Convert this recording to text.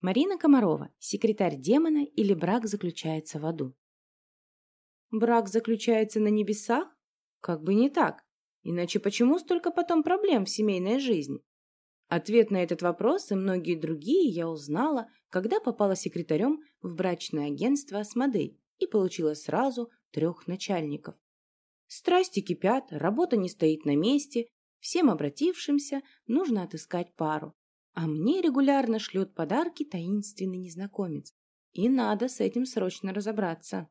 Марина Комарова, секретарь демона или брак заключается в аду? Брак заключается на небесах? Как бы не так. Иначе почему столько потом проблем в семейной жизни? Ответ на этот вопрос и многие другие я узнала, когда попала секретарем в брачное агентство «Асмодей» и получила сразу трех начальников. Страсти кипят, работа не стоит на месте, всем обратившимся нужно отыскать пару. А мне регулярно шлет подарки таинственный незнакомец. И надо с этим срочно разобраться.